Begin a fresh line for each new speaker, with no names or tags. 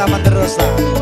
sama terus lah